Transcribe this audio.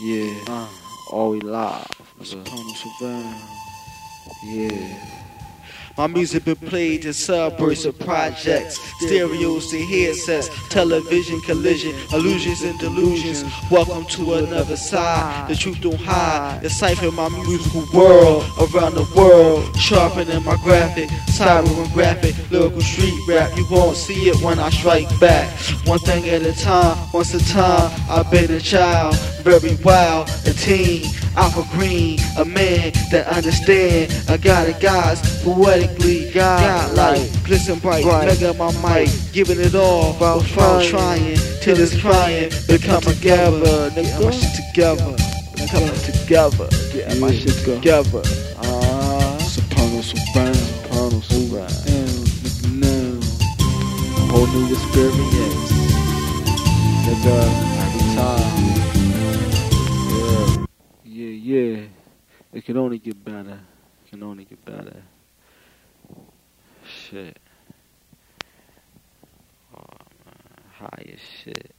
Yeah, Uh, all we live. that's nigga. Sopranos around. Yeah. My music been played in suburbs of projects, stereos to headsets, television collision, illusions and delusions. Welcome to another side. The truth don't hide. Decipher my musical world around the world. Sharpening my graphic, and graphic, lyrical street rap. You won't see it when I strike back. One thing at a time, once a time. I've been a child, very wild, a teen. Alpha green, a man that understand. I got it, guys, poetically, God like, glisten bright, mega my mic, giving it all, about trying, trying, till it's crying, become together, nigga, my shit together, coming together, get my shit together. Ah, Sopranos around. Sopranos around. And now. A whole new experience, It can only get better. It can only get better. Shit. Oh, man. High as shit.